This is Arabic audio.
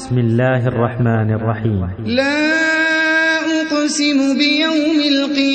بسم الله الرحمن الرحيم. لا أقسم بيوم القيامة